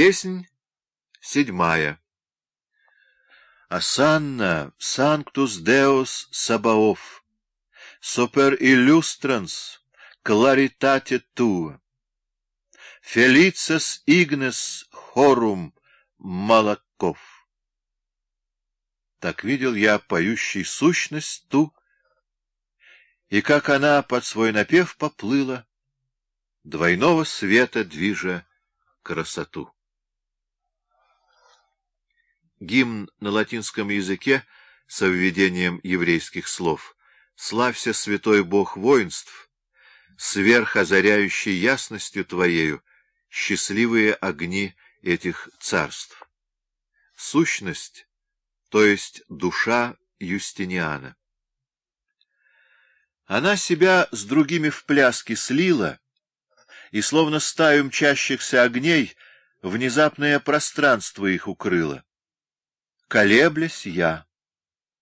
Песнь седьмая. Асанна, санктус деус сабаоф, супер иллюстранс, кларитате туа, фелицес игнес хорум молоков. Так видел я поющий сущность ту, и как она под свой напев поплыла, двойного света движа красоту. Гимн на латинском языке со введением еврейских слов «Славься, святой Бог воинств, сверхозаряющий ясностью Твоею, счастливые огни этих царств». Сущность, то есть душа Юстиниана. Она себя с другими в пляске слила, и, словно стаю мчащихся огней, внезапное пространство их укрыло. Колеблясь я.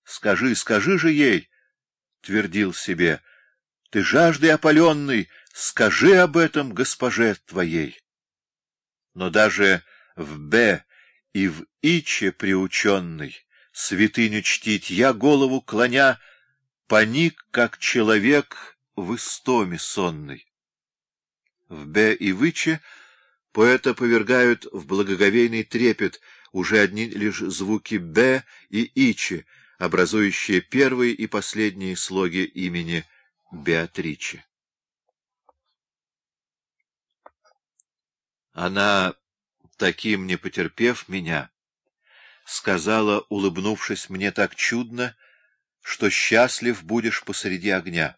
Скажи, скажи же ей, — твердил себе, — ты жаждой опаленный, скажи об этом госпоже твоей. Но даже в Б и в Иче приученный, святыню чтить я голову клоня, паник, как человек в истоме сонный. В Б и в Иче поэта повергают в благоговейный трепет — уже одни лишь звуки «б» и «ичи», образующие первые и последние слоги имени Беатриче. Она, таким не потерпев меня, сказала, улыбнувшись мне так чудно, что счастлив будешь посреди огня.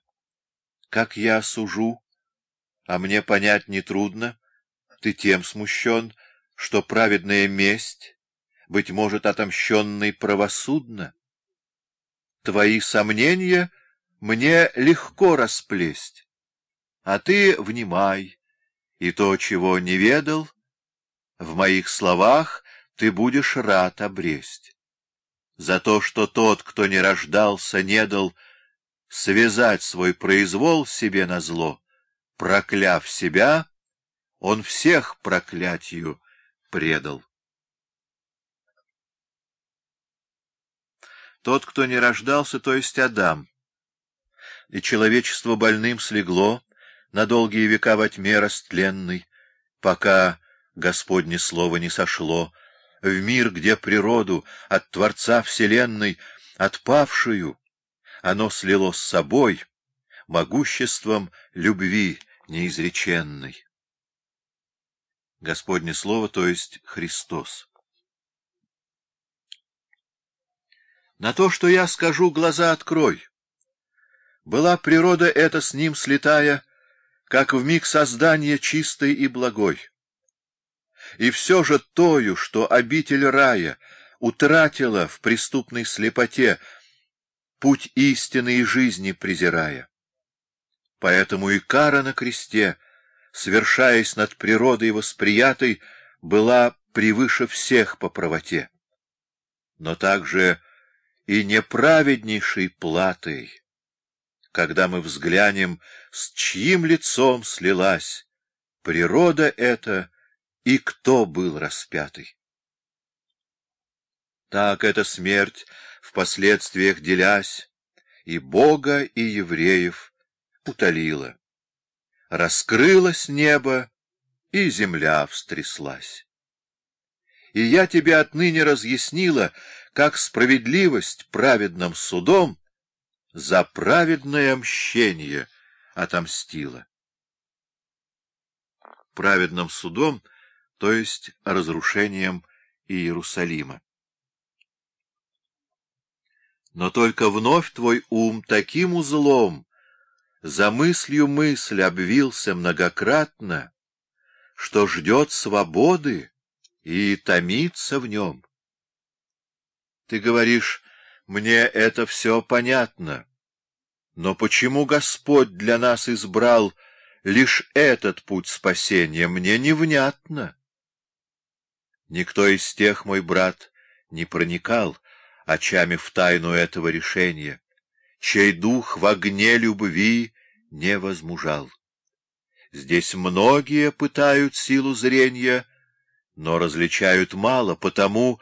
Как я сужу, а мне понять нетрудно, ты тем смущен, что праведная месть быть может, отомщенный правосудно. Твои сомнения мне легко расплесть, а ты внимай, и то, чего не ведал, в моих словах ты будешь рад обресть. За то, что тот, кто не рождался, не дал связать свой произвол себе на зло, прокляв себя, он всех проклятию предал. Тот, кто не рождался, то есть Адам. И человечество больным слегло на долгие века во тьме растленной, пока Господне слово не сошло в мир, где природу от Творца Вселенной, отпавшую, оно слило с собой могуществом любви неизреченной. Господне слово, то есть Христос. На то, что я скажу, глаза открой. Была природа эта с ним слетая, как в миг создания чистой и благой. И все же тою, что обитель рая утратила в преступной слепоте, путь истины и жизни презирая. Поэтому и кара на кресте, свершаясь над природой восприятой, была превыше всех по правоте. Но также и неправеднейшей платой, когда мы взглянем, с чьим лицом слилась природа эта и кто был распятый. Так эта смерть, впоследствиях делясь, и Бога, и евреев утолила. Раскрылось небо, и земля встряслась. И я тебе отныне разъяснила, как справедливость праведным судом за праведное мщение отомстила. Праведным судом, то есть разрушением Иерусалима. Но только вновь твой ум таким узлом за мыслью мысль обвился многократно, что ждет свободы и томится в нем. Ты говоришь, мне это все понятно. Но почему Господь для нас избрал лишь этот путь спасения, мне невнятно. Никто из тех, мой брат, не проникал очами в тайну этого решения, чей дух в огне любви не возмужал. Здесь многие пытают силу зрения, но различают мало, потому